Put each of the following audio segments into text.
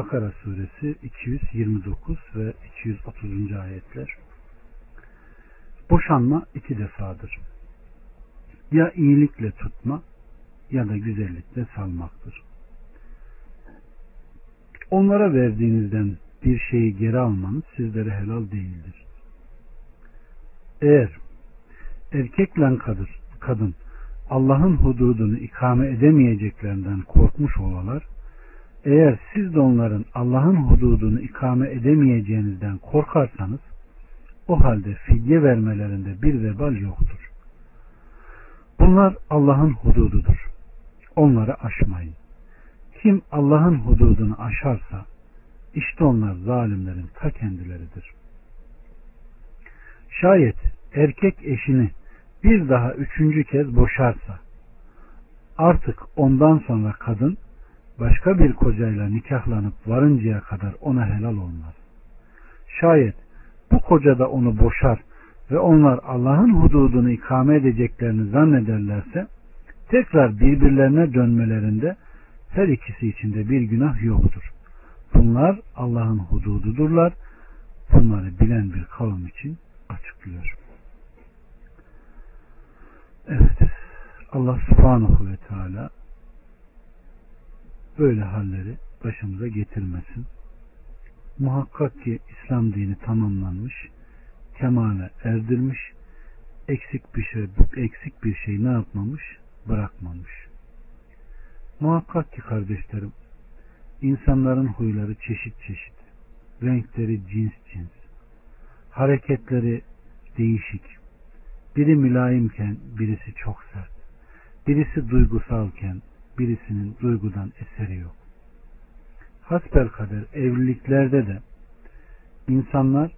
Bakara suresi 229 ve 230. ayetler. Boşanma iki defadır. Ya iyilikle tutma ya da güzellikle salmaktır. Onlara verdiğinizden bir şeyi geri almanız sizlere helal değildir. Eğer erkekle kadın, Allah'ın hududunu ikame edemeyeceklerinden korkmuş olalar, eğer siz de onların Allah'ın hududunu ikame edemeyeceğinizden korkarsanız, o halde fidye vermelerinde bir vebal yoktur. Bunlar Allah'ın hudududur. Onları aşmayın. Kim Allah'ın hududunu aşarsa, işte onlar zalimlerin ta kendileridir. Şayet erkek eşini bir daha üçüncü kez boşarsa, artık ondan sonra kadın başka bir kocayla nikahlanıp varıncaya kadar ona helal olmaz. Şayet bu koca da onu boşar ve onlar Allah'ın hududunu ikame edeceklerini zannederlerse tekrar birbirlerine dönmelerinde her ikisi içinde bir günah yoktur. Bunlar Allah'ın hudududurlar. Bunları bilen bir kavim için açıklıyor. Evet. Allah subhanahu ve teala böyle halleri başımıza getirmesin. Muhakkak ki İslam dini tamamlanmış, kemale erdirmiş, eksik bir şey eksik bir şey ne yapmamış? Bırakmamış. Muhakkak ki kardeşlerim, insanların huyları çeşit çeşit, renkleri cins cins, hareketleri değişik. Biri mülayimken birisi çok sert. Birisi duygusalken birisinin duygudan eseri yok. Hasbel kader evliliklerde de insanlar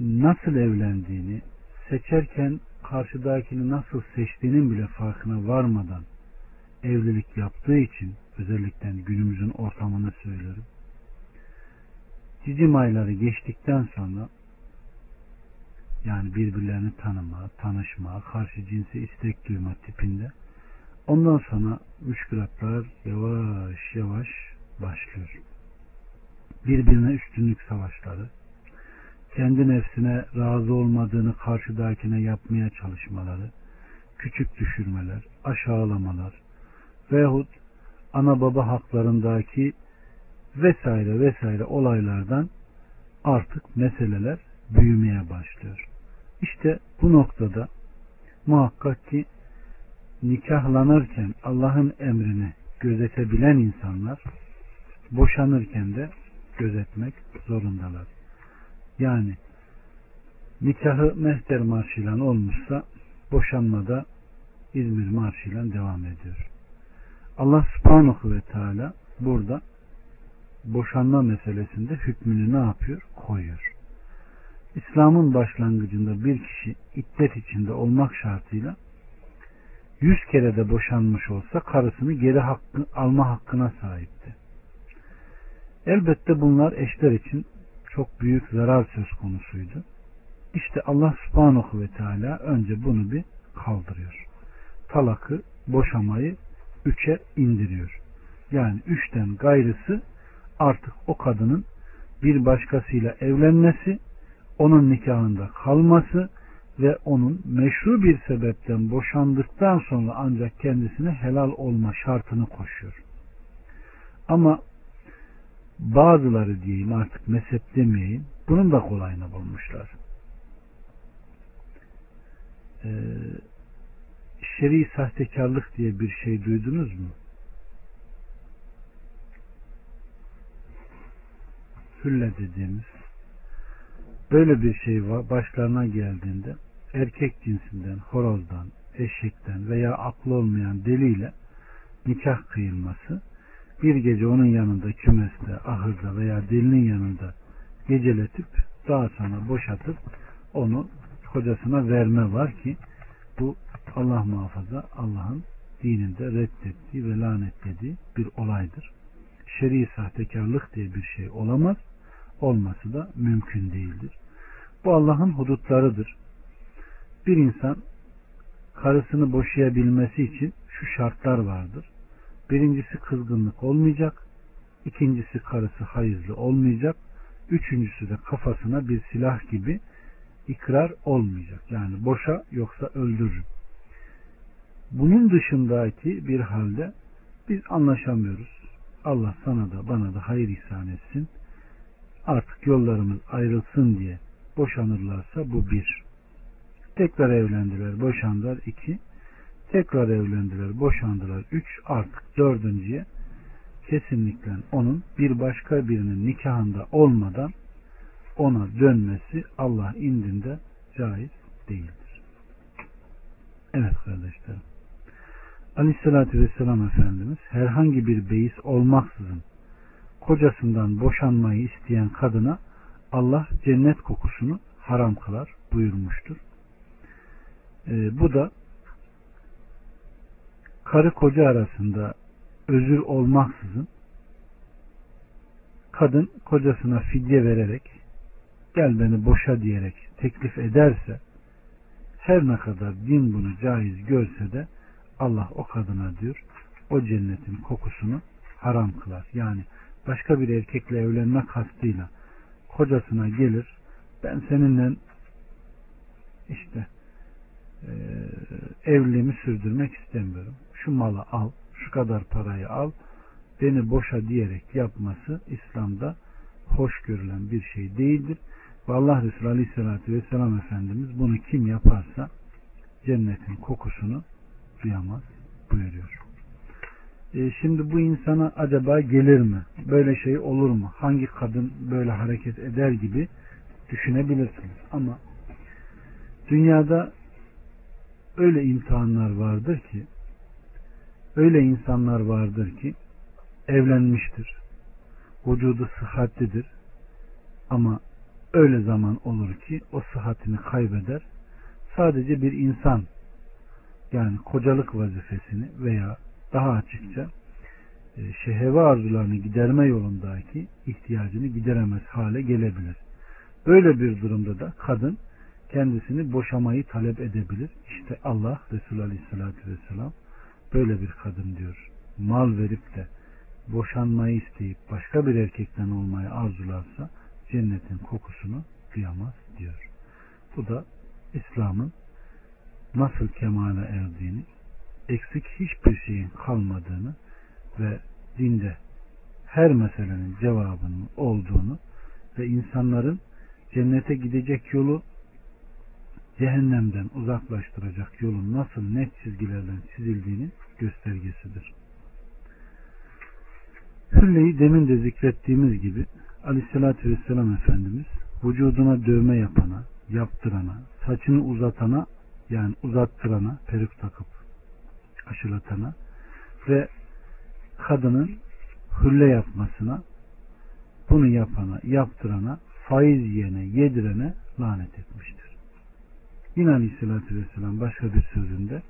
nasıl evlendiğini seçerken karşıdakini nasıl seçtiğinin bile farkına varmadan evlilik yaptığı için özellikle günümüzün ortamını söylüyorum. Cicim ayları geçtikten sonra yani birbirlerini tanıma, tanışma, karşı cinse istek duyma tipinde ondan sonra müşkülatlar yavaş yavaş başlıyor. Birbirine üstünlük savaşları, kendi nefsine razı olmadığını karşıdakine yapmaya çalışmaları, küçük düşürmeler, aşağılamalar veyahut ana baba haklarındaki vesaire vesaire olaylardan artık meseleler büyümeye başlıyor. İşte bu noktada muhakkak ki nikahlanırken Allah'ın emrini gözetebilen insanlar boşanırken de gözetmek zorundalar. Yani nikahı mehter marşıyla olmuşsa boşanmada İzmir marşıyla devam ediyor. Allah subhanahu ve teala burada boşanma meselesinde hükmünü ne yapıyor? Koyuyor. İslam'ın başlangıcında bir kişi iddet içinde olmak şartıyla yüz kere de boşanmış olsa karısını geri hakkı, alma hakkına sahipti. Elbette bunlar eşler için çok büyük zarar söz konusuydu. İşte Allah subhanahu ve teala önce bunu bir kaldırıyor. Talakı, boşamayı üçe indiriyor. Yani üçten gayrısı artık o kadının bir başkasıyla evlenmesi, onun nikahında kalması ve onun meşru bir sebepten boşandıktan sonra ancak kendisine helal olma şartını koşuyor. Ama bazıları diyeyim artık mezhep demeyeyim bunun da kolayını bulmuşlar. Ee, şer'i sahtekarlık diye bir şey duydunuz mu? Hülle dediğimiz böyle bir şey var başlarına geldiğinde erkek cinsinden, horozdan, eşekten veya aklı olmayan deliyle nikah kıyılması bir gece onun yanında kümeste, ahırda veya delinin yanında geceletip daha sonra boşatıp onu kocasına verme var ki bu Allah muhafaza Allah'ın dininde reddettiği ve lanetlediği bir olaydır. Şer'i sahtekarlık diye bir şey olamaz. Olması da mümkün değildir. Bu Allah'ın hudutlarıdır. Bir insan karısını boşayabilmesi için şu şartlar vardır. Birincisi kızgınlık olmayacak. ikincisi karısı hayızlı olmayacak. Üçüncüsü de kafasına bir silah gibi ikrar olmayacak. Yani boşa yoksa öldürürüm. Bunun dışındaki bir halde biz anlaşamıyoruz. Allah sana da bana da hayır ihsan etsin. Artık yollarımız ayrılsın diye boşanırlarsa bu bir. Tekrar evlendiler, boşandılar iki. Tekrar evlendiler, boşandılar üç. Artık dördüncüye kesinlikle onun bir başka birinin nikahında olmadan ona dönmesi Allah indinde caiz değildir. Evet kardeşlerim. Aleyhissalatü Vesselam Efendimiz herhangi bir beis olmaksızın kocasından boşanmayı isteyen kadına Allah cennet kokusunu haram kılar buyurmuştur. Ee, bu da karı koca arasında özür olmaksızın kadın kocasına fidye vererek gel beni boşa diyerek teklif ederse her ne kadar din bunu caiz görse de Allah o kadına diyor o cennetin kokusunu haram kılar. Yani başka bir erkekle evlenme kastıyla kocasına gelir ben seninle işte e, evliliğimi sürdürmek istemiyorum. Şu malı al, şu kadar parayı al, beni boşa diyerek yapması İslam'da hoş görülen bir şey değildir. Ve Allah Resulü Aleyhisselatü Vesselam Efendimiz bunu kim yaparsa cennetin kokusunu duyamaz buyuruyor. E, şimdi bu insana acaba gelir mi? Böyle şey olur mu? Hangi kadın böyle hareket eder gibi düşünebilirsiniz. Ama dünyada öyle imtihanlar vardır ki öyle insanlar vardır ki evlenmiştir. Vücudu sıhhatlidir. Ama öyle zaman olur ki o sıhhatini kaybeder. Sadece bir insan yani kocalık vazifesini veya daha açıkça e, şehve arzularını giderme yolundaki ihtiyacını gideremez hale gelebilir. Böyle bir durumda da kadın kendisini boşamayı talep edebilir. İşte Allah Resulü Aleyhisselatü Vesselam böyle bir kadın diyor. Mal verip de boşanmayı isteyip başka bir erkekten olmayı arzularsa cennetin kokusunu duyamaz diyor. Bu da İslam'ın nasıl kemale erdiğini, eksik hiçbir şeyin kalmadığını ve dinde her meselenin cevabının olduğunu ve insanların cennete gidecek yolu cehennemden uzaklaştıracak yolun nasıl net çizgilerden çizildiğini göstergesidir. Hülleyi demin de zikrettiğimiz gibi Aleyhisselatü Vesselam Efendimiz vücuduna dövme yapana, yaptırana, saçını uzatana yani uzattırana, peruk takıp aşılatana ve kadının hülle yapmasına bunu yapana, yaptırana, faiz yiyene, yedirene lanet etmiştir. Yine Aleyhisselatü Vesselam başka bir sözünde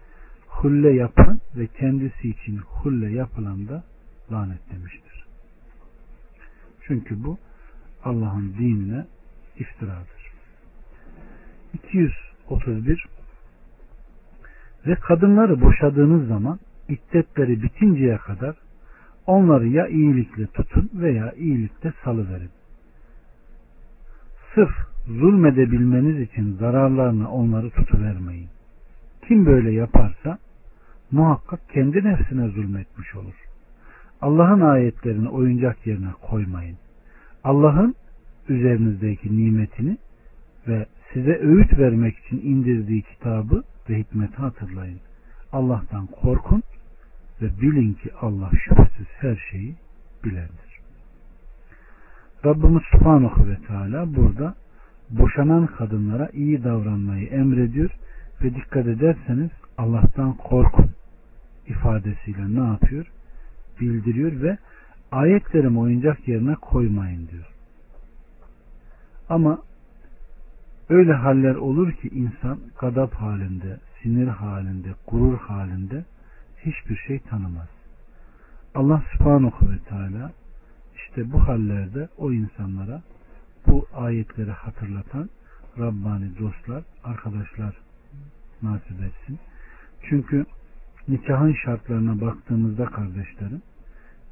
hulle yapan ve kendisi için hulle yapılan da lanet demiştir. Çünkü bu Allah'ın dinine iftiradır. 231 ve kadınları boşadığınız zaman iddetleri bitinceye kadar onları ya iyilikle tutun veya iyilikle salıverin. Sırf zulmedebilmeniz için zararlarına onları tutuvermeyin. Kim böyle yaparsa muhakkak kendi nefsine zulmetmiş olur. Allah'ın ayetlerini oyuncak yerine koymayın. Allah'ın üzerinizdeki nimetini ve size öğüt vermek için indirdiği kitabı ve hikmeti hatırlayın. Allah'tan korkun ve bilin ki Allah şüphesiz her şeyi bilendir. Rabbimiz Subhanahu ve Teala burada boşanan kadınlara iyi davranmayı emrediyor ve dikkat ederseniz Allah'tan korkun ifadesiyle ne yapıyor? Bildiriyor ve ayetlerimi oyuncak yerine koymayın diyor. Ama öyle haller olur ki insan gadap halinde, sinir halinde, gurur halinde hiçbir şey tanımaz. Allah subhanahu ve teala işte bu hallerde o insanlara bu ayetleri hatırlatan Rabbani dostlar, arkadaşlar nasip etsin. Çünkü nikahın şartlarına baktığımızda kardeşlerim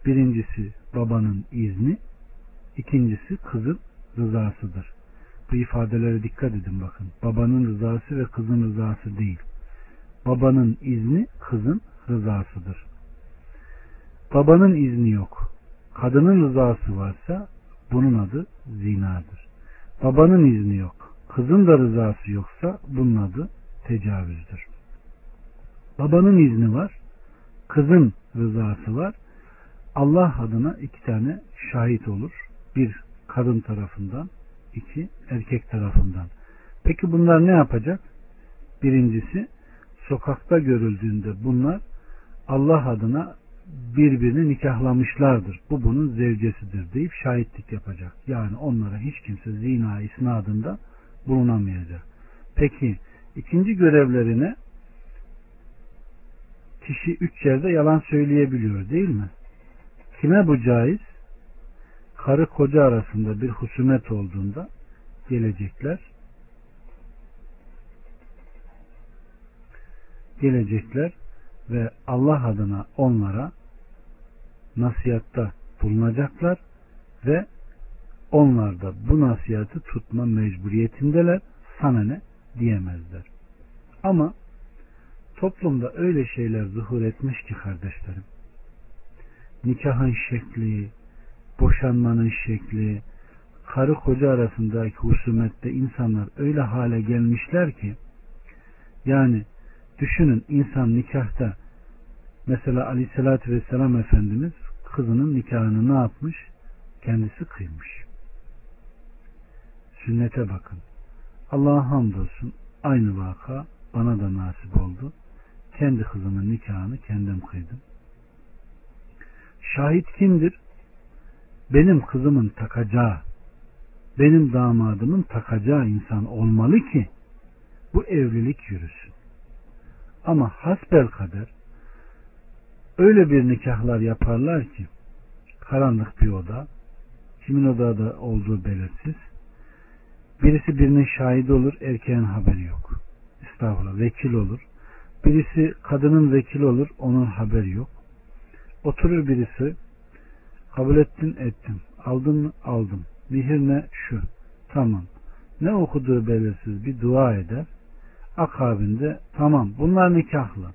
birincisi babanın izni ikincisi kızın rızasıdır. Bu ifadelere dikkat edin bakın. Babanın rızası ve kızın rızası değil. Babanın izni kızın rızasıdır. Babanın izni yok. Kadının rızası varsa bunun adı zinadır. Babanın izni yok. Kızın da rızası yoksa bunun adı tecavüzdür. Babanın izni var. Kızın rızası var. Allah adına iki tane şahit olur. Bir kadın tarafından, iki erkek tarafından. Peki bunlar ne yapacak? Birincisi sokakta görüldüğünde bunlar Allah adına birbirini nikahlamışlardır. Bu bunun zevcesidir deyip şahitlik yapacak. Yani onlara hiç kimse zina isnadında bulunamayacak. Peki ikinci görevlerine kişi üç yerde yalan söyleyebiliyor değil mi? Kime bu caiz? Karı koca arasında bir husumet olduğunda gelecekler. Gelecekler ve Allah adına onlara nasihatta bulunacaklar ve onlar da bu nasihatı tutma mecburiyetindeler. Sana ne diyemezler. Ama toplumda öyle şeyler zuhur etmiş ki kardeşlerim. Nikahın şekli, boşanmanın şekli, karı koca arasındaki husumette insanlar öyle hale gelmişler ki yani düşünün insan nikahta mesela aleyhissalatü vesselam Efendimiz kızının nikahını ne yapmış? Kendisi kıymış. Sünnete bakın. Allah'a hamdolsun aynı vaka bana da nasip oldu. Kendi kızımın nikahını kendim kıydım. Şahit kimdir? Benim kızımın takacağı, benim damadımın takacağı insan olmalı ki bu evlilik yürüsün. Ama hasbel kader öyle bir nikahlar yaparlar ki karanlık bir oda, kimin odada olduğu belirsiz. Birisi birinin şahidi olur, erkeğin haberi yok. Estağfurullah, vekil olur. Birisi kadının vekili olur, onun haberi yok. Oturur birisi, kabul ettin ettim, aldın mı aldım, mihir ne şu, tamam. Ne okuduğu belirsiz bir dua eder. Akabinde tamam bunlar nikahlı.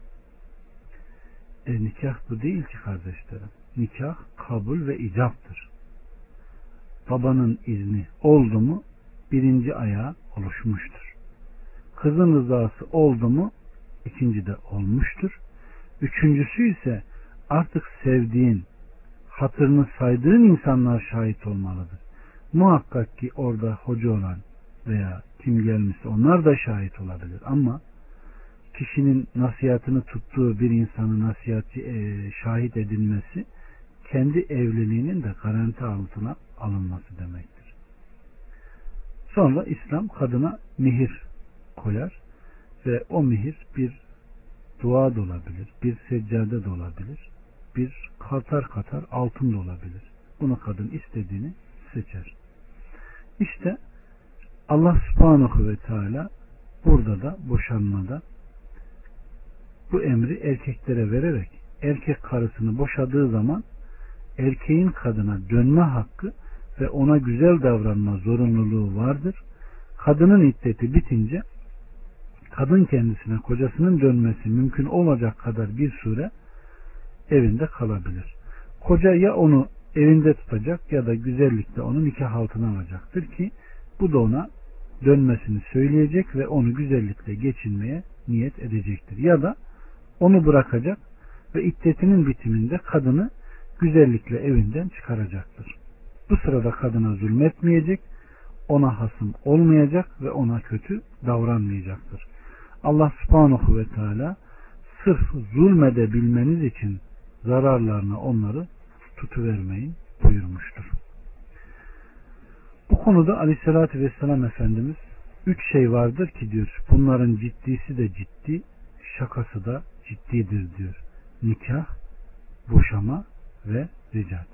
E nikah bu değil ki kardeşlerim. Nikah kabul ve icaptır. Babanın izni oldu mu birinci ayağı oluşmuştur. Kızın rızası oldu mu ikinci de olmuştur. Üçüncüsü ise artık sevdiğin, hatırını saydığın insanlar şahit olmalıdır. Muhakkak ki orada hoca olan veya kim gelmişse onlar da şahit olabilir ama kişinin nasihatını tuttuğu bir insanın nasihatçi e, şahit edilmesi kendi evliliğinin de garanti altına alınması demektir. Sonra İslam kadına mihir koyar ve o mihir bir dua da olabilir, bir seccade de olabilir, bir katar katar altın da olabilir. Bunu kadın istediğini seçer. İşte Allah subhanahu ve teala burada da boşanmada bu emri erkeklere vererek erkek karısını boşadığı zaman erkeğin kadına dönme hakkı ve ona güzel davranma zorunluluğu vardır. Kadının iddeti bitince kadın kendisine kocasının dönmesi mümkün olacak kadar bir süre evinde kalabilir. Koca ya onu evinde tutacak ya da güzellikle onu nikah altına alacaktır ki bu da ona dönmesini söyleyecek ve onu güzellikle geçinmeye niyet edecektir. Ya da onu bırakacak ve iddetinin bitiminde kadını güzellikle evinden çıkaracaktır. Bu sırada kadına zulmetmeyecek, ona hasım olmayacak ve ona kötü davranmayacaktır. Allah subhanahu ve teala sırf zulmedebilmeniz için zararlarına onları tutuvermeyin buyurmuştur. Bu konuda aleyhissalatü vesselam Efendimiz üç şey vardır ki diyor bunların ciddisi de ciddi şakası da ciddidir diyor. Nikah, boşama ve ricat.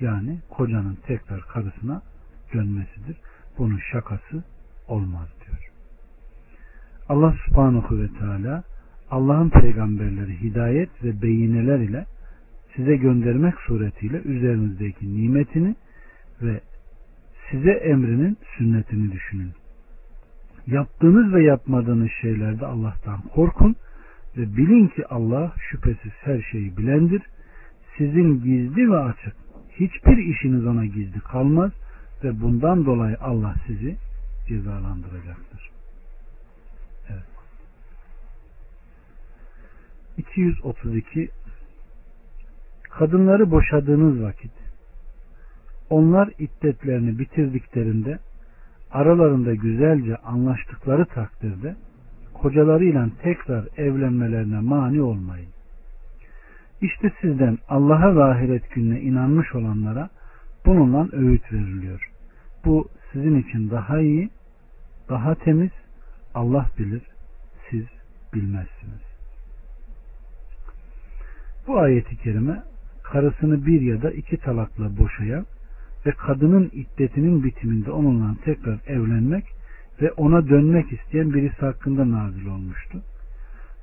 Yani kocanın tekrar karısına dönmesidir. Bunun şakası olmaz diyor. Allah subhanahu ve teala Allah'ın peygamberleri hidayet ve beyineler ile size göndermek suretiyle üzerinizdeki nimetini ve size emrinin sünnetini düşünün. Yaptığınız ve yapmadığınız şeylerde Allah'tan korkun ve bilin ki Allah şüphesiz her şeyi bilendir. Sizin gizli ve açık hiçbir işiniz ona gizli kalmaz ve bundan dolayı Allah sizi cezalandıracaktır. Evet. 232 Kadınları boşadığınız vakit onlar iddetlerini bitirdiklerinde aralarında güzelce anlaştıkları takdirde kocalarıyla tekrar evlenmelerine mani olmayın. İşte sizden Allah'a ve ahiret gününe inanmış olanlara bununla öğüt veriliyor. Bu sizin için daha iyi, daha temiz, Allah bilir, siz bilmezsiniz. Bu ayeti kerime karısını bir ya da iki talakla boşayan ve kadının iddetinin bitiminde onunla tekrar evlenmek ve ona dönmek isteyen birisi hakkında nazil olmuştu.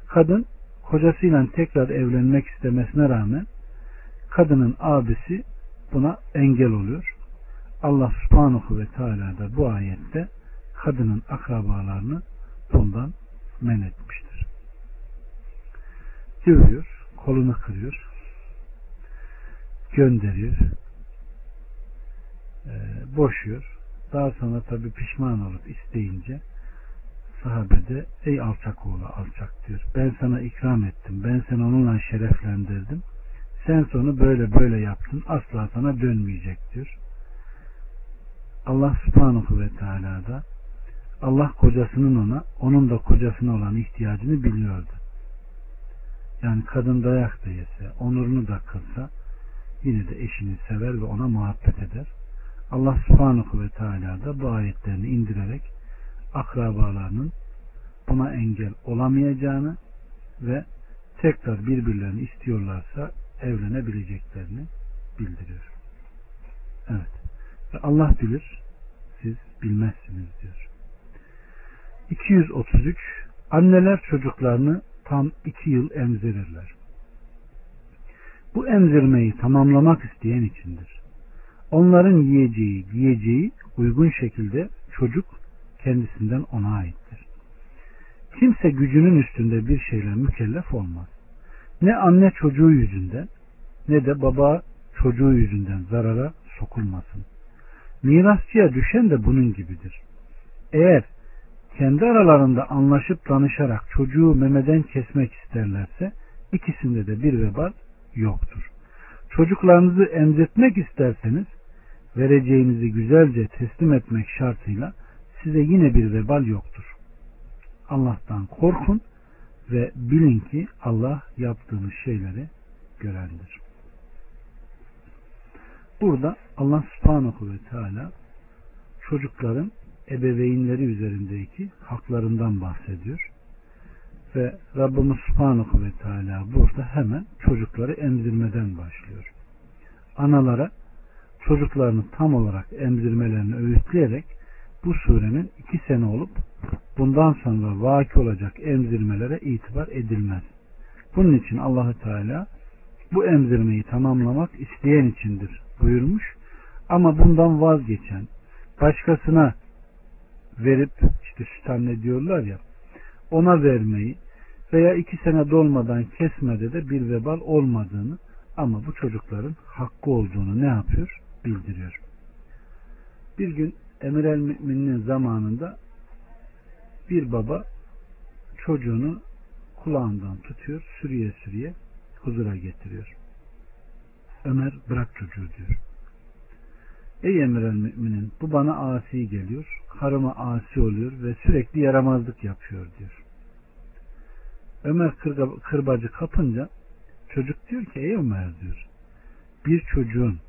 Kadın kocasıyla tekrar evlenmek istemesine rağmen kadının abisi buna engel oluyor. Allah subhanahu ve teala da bu ayette kadının akrabalarını bundan men etmiştir. Dövüyor, kolunu kırıyor, gönderiyor, e, boşuyor. Daha sonra tabi pişman olup isteyince sahabede ey alçak oğlu alçak diyor. Ben sana ikram ettim. Ben seni onunla şereflendirdim. Sen sonu böyle böyle yaptın. Asla sana dönmeyecek diyor. Allah subhanahu ve teala da Allah kocasının ona, onun da kocasına olan ihtiyacını biliyordu. Yani kadın dayak da yese, onurunu da kırsa yine de eşini sever ve ona muhabbet eder. Allah subhanahu ve teala da bu ayetlerini indirerek akrabalarının buna engel olamayacağını ve tekrar birbirlerini istiyorlarsa evlenebileceklerini bildiriyor. Evet. Ve Allah bilir, siz bilmezsiniz diyor. 233 Anneler çocuklarını tam iki yıl emzirirler. Bu emzirmeyi tamamlamak isteyen içindir. Onların yiyeceği, giyeceği uygun şekilde çocuk kendisinden ona aittir. Kimse gücünün üstünde bir şeyle mükellef olmaz. Ne anne çocuğu yüzünden ne de baba çocuğu yüzünden zarara sokulmasın. Mirasçıya düşen de bunun gibidir. Eğer kendi aralarında anlaşıp danışarak çocuğu memeden kesmek isterlerse ikisinde de bir vebal yoktur. Çocuklarınızı emzetmek isterseniz vereceğinizi güzelce teslim etmek şartıyla size yine bir vebal yoktur. Allah'tan korkun ve bilin ki Allah yaptığınız şeyleri görendir. Burada Allah subhanahu ve teala çocukların ebeveynleri üzerindeki haklarından bahsediyor. Ve Rabbimiz Subhanahu ve Teala burada hemen çocukları emzirmeden başlıyor. Analara çocuklarını tam olarak emzirmelerini öğütleyerek bu surenin iki sene olup bundan sonra vaki olacak emzirmelere itibar edilmez. Bunun için Allahü Teala bu emzirmeyi tamamlamak isteyen içindir buyurmuş. Ama bundan vazgeçen, başkasına verip işte süt anne diyorlar ya ona vermeyi veya iki sene dolmadan kesmede de bir vebal olmadığını ama bu çocukların hakkı olduğunu ne yapıyor? Bildiriyor. Bir gün Emir el Mümin'in zamanında bir baba çocuğunu kulağından tutuyor, sürüye sürüye huzura getiriyor. Ömer bırak çocuğu diyor. Ey emir el müminin bu bana asi geliyor. Karıma asi oluyor ve sürekli yaramazlık yapıyor diyor. Ömer kırbacı kapınca çocuk diyor ki ey Ömer diyor. Bir çocuğun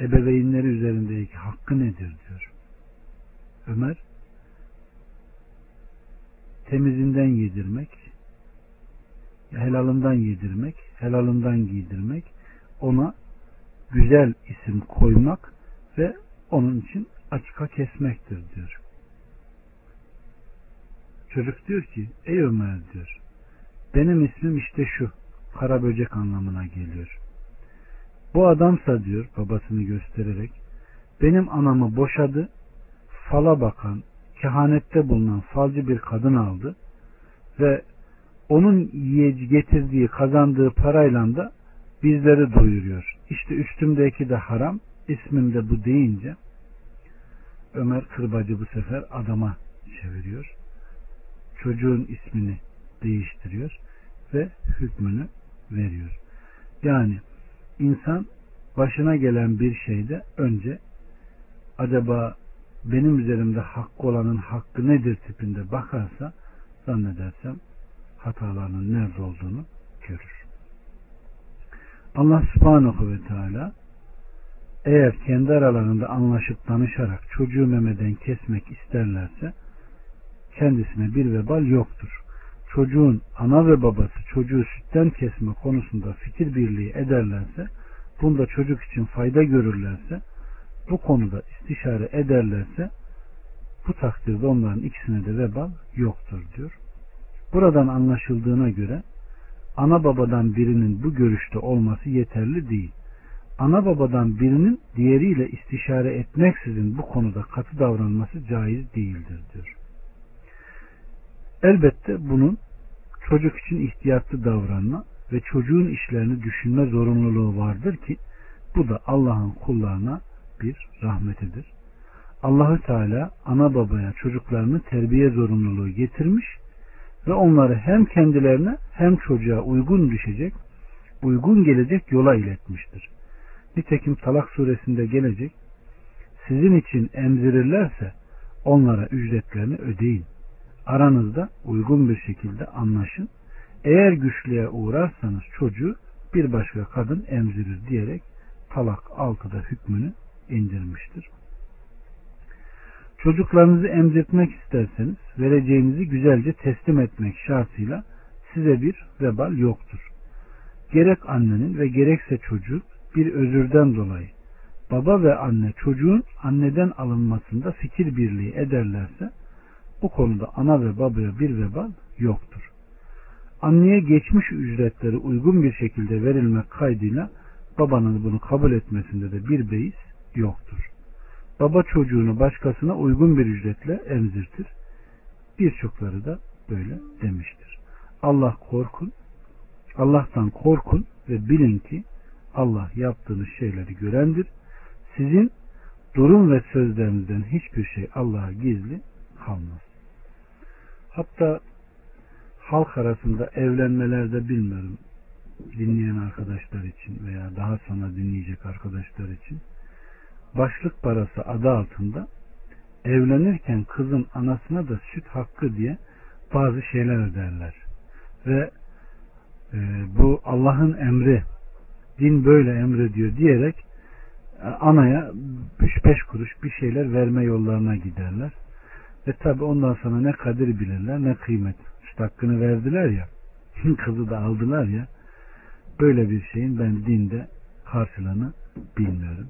ebeveynleri üzerindeki hakkı nedir diyor. Ömer temizinden yedirmek, helalından yedirmek, helalından giydirmek, ona güzel isim koymak ve onun için akika kesmektir diyor. Çocuk diyor ki ey Ömer diyor benim ismim işte şu kara böcek anlamına geliyor. Bu adamsa diyor babasını göstererek benim anamı boşadı fala bakan kehanette bulunan falcı bir kadın aldı ve onun getirdiği kazandığı parayla da bizleri doyuruyor. İşte üstümdeki de haram ismim de bu deyince Ömer Kırbacı bu sefer adama çeviriyor. Çocuğun ismini değiştiriyor ve hükmünü veriyor. Yani insan başına gelen bir şeyde önce acaba benim üzerimde hakkı olanın hakkı nedir tipinde bakarsa zannedersem hatalarının nerede olduğunu görür. Allah subhanahu ve teala eğer kendi aralarında anlaşıp danışarak çocuğu memeden kesmek isterlerse kendisine bir vebal yoktur. Çocuğun ana ve babası çocuğu sütten kesme konusunda fikir birliği ederlerse bunda çocuk için fayda görürlerse bu konuda istişare ederlerse bu takdirde onların ikisine de vebal yoktur diyor. Buradan anlaşıldığına göre ana babadan birinin bu görüşte olması yeterli değil. Ana babadan birinin diğeriyle istişare etmeksizin bu konuda katı davranması caiz değildir diyor. Elbette bunun çocuk için ihtiyatlı davranma ve çocuğun işlerini düşünme zorunluluğu vardır ki bu da Allah'ın kullarına bir rahmetidir. Allahü Teala ana babaya çocuklarını terbiye zorunluluğu getirmiş ve onları hem kendilerine hem çocuğa uygun düşecek, uygun gelecek yola iletmiştir. Nitekim Talak suresinde gelecek, sizin için emzirirlerse onlara ücretlerini ödeyin. Aranızda uygun bir şekilde anlaşın. Eğer güçlüğe uğrarsanız çocuğu bir başka kadın emzirir diyerek Talak 6'da hükmünü indirmiştir. Çocuklarınızı emzirtmek isterseniz vereceğinizi güzelce teslim etmek şartıyla size bir vebal yoktur. Gerek annenin ve gerekse çocuk bir özürden dolayı baba ve anne çocuğun anneden alınmasında fikir birliği ederlerse bu konuda ana ve babaya bir vebal yoktur. Anneye geçmiş ücretleri uygun bir şekilde verilmek kaydıyla babanın bunu kabul etmesinde de bir beis yoktur. Baba çocuğunu başkasına uygun bir ücretle emzirtir. Birçokları da böyle demiştir. Allah korkun, Allah'tan korkun ve bilin ki Allah yaptığınız şeyleri görendir. Sizin durum ve sözlerinizden hiçbir şey Allah'a gizli kalmaz. Hatta halk arasında evlenmelerde bilmiyorum dinleyen arkadaşlar için veya daha sonra dinleyecek arkadaşlar için başlık parası adı altında evlenirken kızın anasına da süt hakkı diye bazı şeyler öderler. Ve e, bu Allah'ın emri din böyle emrediyor diyerek e, anaya 3-5 kuruş bir şeyler verme yollarına giderler. Ve tabi ondan sonra ne kadir bilirler ne kıymet. İşte hakkını verdiler ya kızı da aldılar ya böyle bir şeyin ben dinde karşılığını bilmiyorum.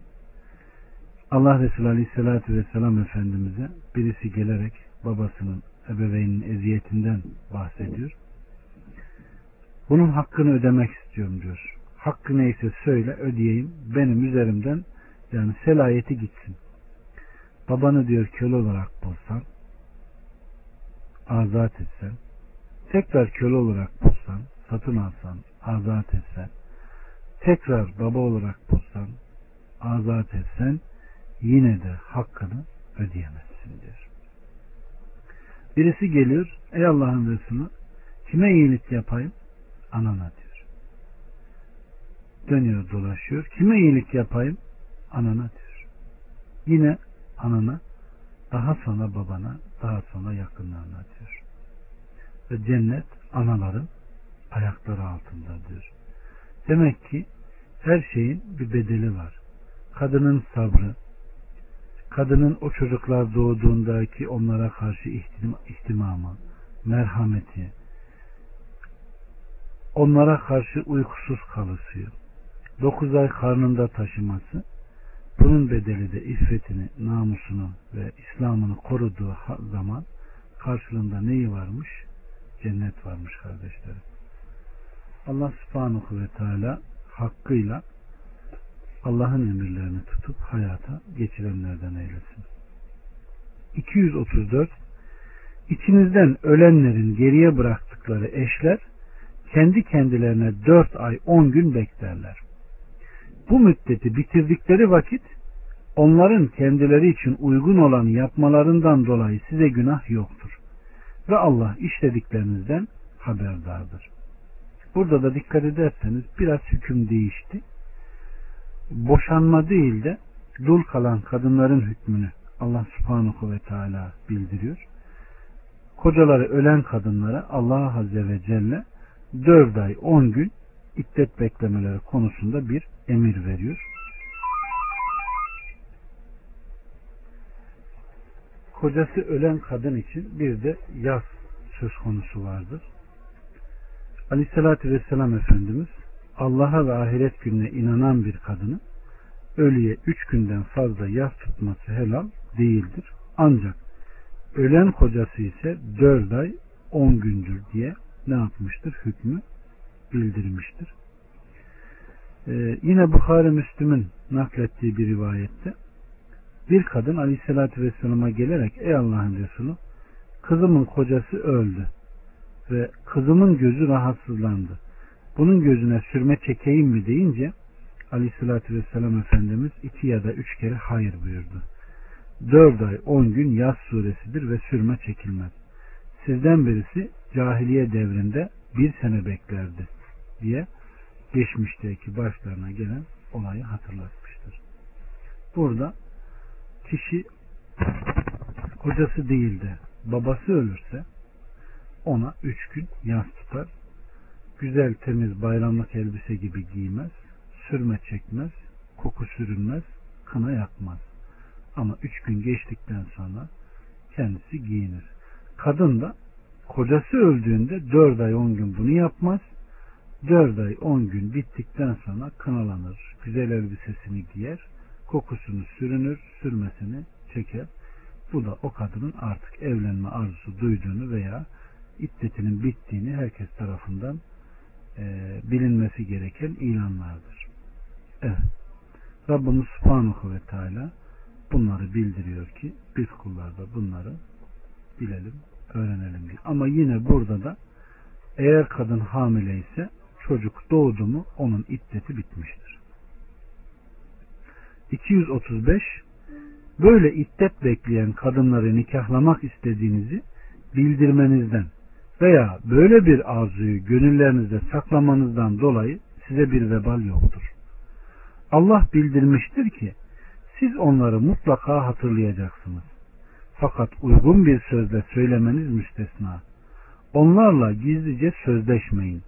Allah Resulü Aleyhisselatü Vesselam Efendimiz'e birisi gelerek babasının ebeveynin eziyetinden bahsediyor. Bunun hakkını ödemek istiyorum diyor. Hakkı neyse söyle ödeyeyim. Benim üzerimden yani selayeti gitsin. Babanı diyor köle olarak bulsan azat etsen tekrar köle olarak bulsan satın alsan azat etsen tekrar baba olarak bulsan azat etsen yine de hakkını ödeyemezsin. Birisi geliyor ey Allah'ın Resulü kime iyilik yapayım? Anana diyor. Dönüyor dolaşıyor. Kime iyilik yapayım? Anana diyor. Yine anana daha sonra babana daha sonra yakınlarına diyor. Ve cennet anaların ayakları altında diyor. Demek ki her şeyin bir bedeli var. Kadının sabrı, kadının o çocuklar doğduğundaki onlara karşı ihtimamı, merhameti, onlara karşı uykusuz kalısı, dokuz ay karnında taşıması, bunun bedeli de iffetini, namusunu ve İslam'ını koruduğu zaman karşılığında neyi varmış? Cennet varmış kardeşlerim. Allah subhanahu ve teala hakkıyla Allah'ın emirlerini tutup hayata geçirenlerden eylesin. 234 İçinizden ölenlerin geriye bıraktıkları eşler kendi kendilerine dört ay on gün beklerler. Bu müddeti bitirdikleri vakit onların kendileri için uygun olanı yapmalarından dolayı size günah yoktur. Ve Allah işlediklerinizden haberdardır. Burada da dikkat ederseniz biraz hüküm değişti. Boşanma değil de dul kalan kadınların hükmünü Allah subhanahu ve teala bildiriyor. Kocaları ölen kadınlara Allah Azze ve Celle 4 ay 10 gün iddet beklemeleri konusunda bir emir veriyor. Kocası ölen kadın için bir de yaz söz konusu vardır. Aleyhissalatü Vesselam Efendimiz Allah'a ve ahiret gününe inanan bir kadını ölüye üç günden fazla yaz tutması helal değildir. Ancak ölen kocası ise dört ay on gündür diye ne yapmıştır? Hükmü bildirmiştir. Ee, yine Bukhari Müslüm'ün naklettiği bir rivayette bir kadın aleyhissalatü vesselama gelerek ey Allah'ın Resulü kızımın kocası öldü ve kızımın gözü rahatsızlandı. Bunun gözüne sürme çekeyim mi deyince aleyhissalatü vesselam Efendimiz iki ya da üç kere hayır buyurdu. Dört ay on gün yaz suresidir ve sürme çekilmez. Sizden birisi cahiliye devrinde bir sene beklerdi diye geçmişteki başlarına gelen olayı hatırlatmıştır. Burada kişi kocası değil de babası ölürse ona üç gün yaz tutar. Güzel temiz bayramlık elbise gibi giymez. Sürme çekmez. Koku sürünmez. Kına yakmaz. Ama üç gün geçtikten sonra kendisi giyinir. Kadın da kocası öldüğünde dört ay on gün bunu yapmaz. Dört ay on gün bittikten sonra kınalanır. Güzel elbisesini giyer. Kokusunu sürünür. Sürmesini çeker. Bu da o kadının artık evlenme arzusu duyduğunu veya iddetinin bittiğini herkes tarafından e, bilinmesi gereken ilanlardır. Evet. Rabbimiz Subhanahu ve Teala bunları bildiriyor ki biz kullarda bunları bilelim, öğrenelim diye. Ama yine burada da eğer kadın hamile ise çocuk doğdu mu onun iddeti bitmiştir. 235 Böyle iddet bekleyen kadınları nikahlamak istediğinizi bildirmenizden veya böyle bir arzuyu gönüllerinizde saklamanızdan dolayı size bir vebal yoktur. Allah bildirmiştir ki siz onları mutlaka hatırlayacaksınız. Fakat uygun bir sözle söylemeniz müstesna. Onlarla gizlice sözleşmeyin.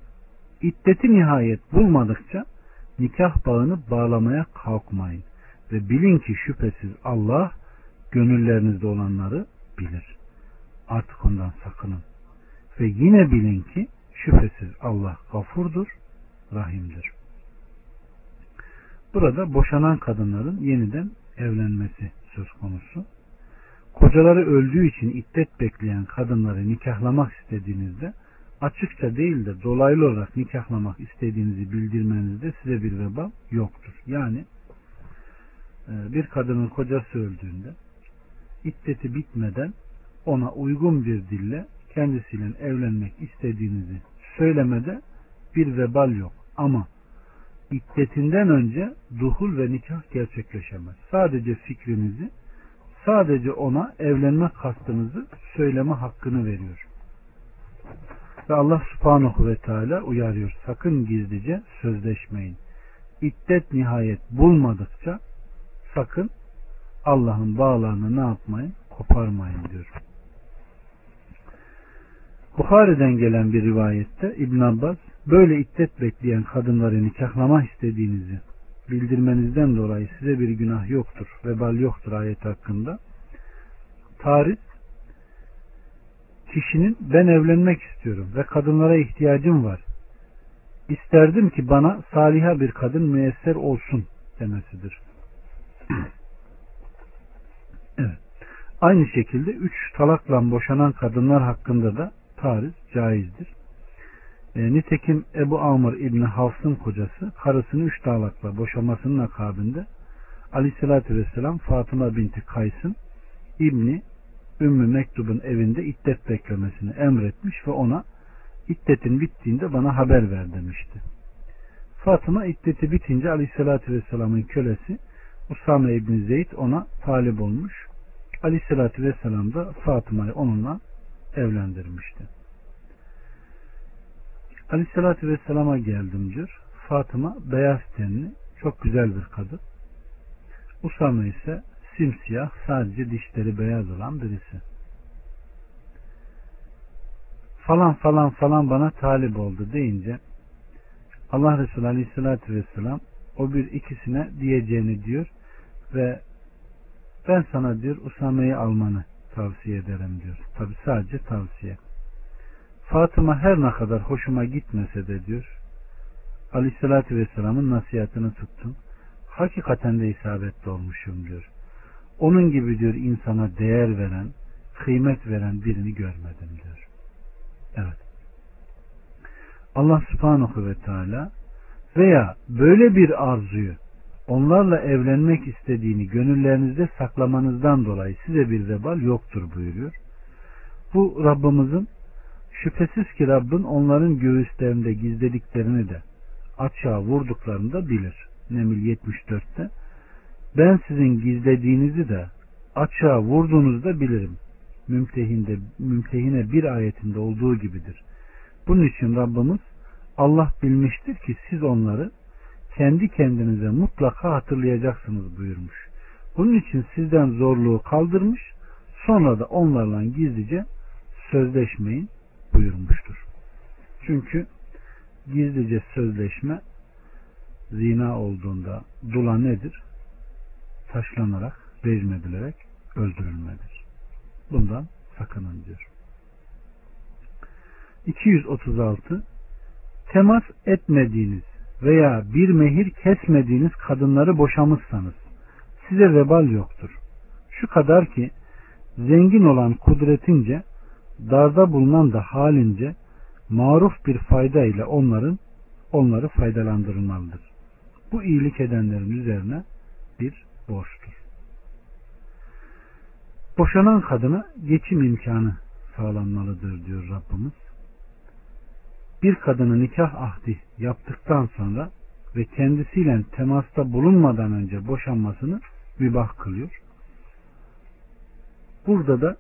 İddeti nihayet bulmadıkça nikah bağını bağlamaya kalkmayın. Ve bilin ki şüphesiz Allah gönüllerinizde olanları bilir. Artık ondan sakının. Ve yine bilin ki şüphesiz Allah gafurdur, rahimdir. Burada boşanan kadınların yeniden evlenmesi söz konusu. Kocaları öldüğü için iddet bekleyen kadınları nikahlamak istediğinizde açıkça değil de dolaylı olarak nikahlamak istediğinizi bildirmenizde size bir veba yoktur. Yani e, bir kadının kocası öldüğünde iddeti bitmeden ona uygun bir dille kendisiyle evlenmek istediğinizi söylemede bir vebal yok. Ama iddetinden önce duhul ve nikah gerçekleşemez. Sadece fikrinizi, sadece ona evlenme kastınızı söyleme hakkını veriyor. Ve Allah subhanahu ve teala uyarıyor. Sakın gizlice sözleşmeyin. İddet nihayet bulmadıkça sakın Allah'ın bağlarını ne yapmayın? Koparmayın diyor. Bukhari'den gelen bir rivayette İbn Abbas böyle iddet bekleyen kadınları nikahlama istediğinizi bildirmenizden dolayı size bir günah yoktur, vebal yoktur ayet hakkında. Tarih kişinin ben evlenmek istiyorum ve kadınlara ihtiyacım var. İsterdim ki bana saliha bir kadın müyesser olsun demesidir. evet. Aynı şekilde üç talakla boşanan kadınlar hakkında da tariz caizdir. E, nitekim Ebu Amr İbni Hafs'ın kocası karısını üç dağlakla boşamasının akabinde Aleyhisselatü Vesselam Fatıma binti Kays'ın İbni Ümmü Mektub'un evinde iddet beklemesini emretmiş ve ona iddetin bittiğinde bana haber ver demişti. Fatıma iddeti bitince Aleyhisselatü Vesselam'ın kölesi Usame İbni Zeyd ona talip olmuş. Aleyhisselatü Vesselam da Fatıma'yı onunla evlendirmişti. Aleyhisselatü Vesselam'a geldim diyor. Fatıma beyaz tenli, çok güzel bir kadın. Usame ise simsiyah, sadece dişleri beyaz olan birisi. Falan falan falan bana talip oldu deyince Allah Resulü Aleyhisselatü Vesselam o bir ikisine diyeceğini diyor ve ben sana diyor Usame'yi almanı tavsiye ederim diyor. Tabi sadece tavsiye. Fatıma her ne kadar hoşuma gitmese de diyor Aleyhisselatü Vesselam'ın nasihatini tuttum. Hakikaten de isabetli olmuşum diyor. Onun gibi diyor insana değer veren, kıymet veren birini görmedim diyor. Evet. Allah subhanahu ve teala veya böyle bir arzuyu onlarla evlenmek istediğini gönüllerinizde saklamanızdan dolayı size bir vebal yoktur buyuruyor. Bu Rabbimizin şüphesiz ki Rabbin onların göğüslerinde gizlediklerini de açığa vurduklarını da bilir. Nemil 74'te ben sizin gizlediğinizi de açığa vurduğunuzu da bilirim. Mümtehinde, mümtehine bir ayetinde olduğu gibidir. Bunun için Rabbimiz Allah bilmiştir ki siz onları kendi kendinize mutlaka hatırlayacaksınız buyurmuş. Bunun için sizden zorluğu kaldırmış, sonra da onlarla gizlice sözleşmeyin buyurmuştur. Çünkü gizlice sözleşme zina olduğunda dula nedir? Taşlanarak, rejim edilerek öldürülmedir. Bundan sakının diyor. 236 Temas etmediğiniz veya bir mehir kesmediğiniz kadınları boşamışsanız size vebal yoktur. Şu kadar ki zengin olan kudretince darda bulunan da halince maruf bir fayda ile onların onları faydalandırılmalıdır. Bu iyilik edenlerin üzerine bir borçtur. Boşanan kadına geçim imkanı sağlanmalıdır diyor Rabbimiz bir kadının nikah ahdi yaptıktan sonra ve kendisiyle temasta bulunmadan önce boşanmasını mübah kılıyor. Burada da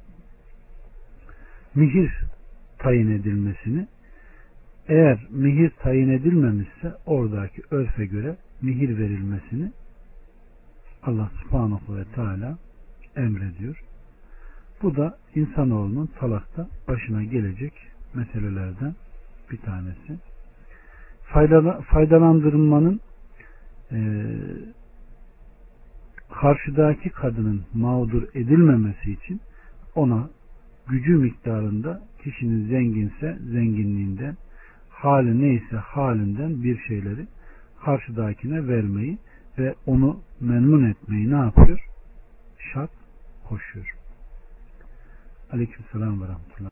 mihir tayin edilmesini eğer mihir tayin edilmemişse oradaki örfe göre mihir verilmesini Allah subhanahu ve teala emrediyor. Bu da insanoğlunun talakta başına gelecek meselelerden bir tanesi. Faydalandırılmanın e, karşıdaki kadının mağdur edilmemesi için ona gücü miktarında kişinin zenginse zenginliğinden hali neyse halinden bir şeyleri karşıdakine vermeyi ve onu memnun etmeyi ne yapıyor? Şart koşuyor. Aleykümselam ve rahmetullah.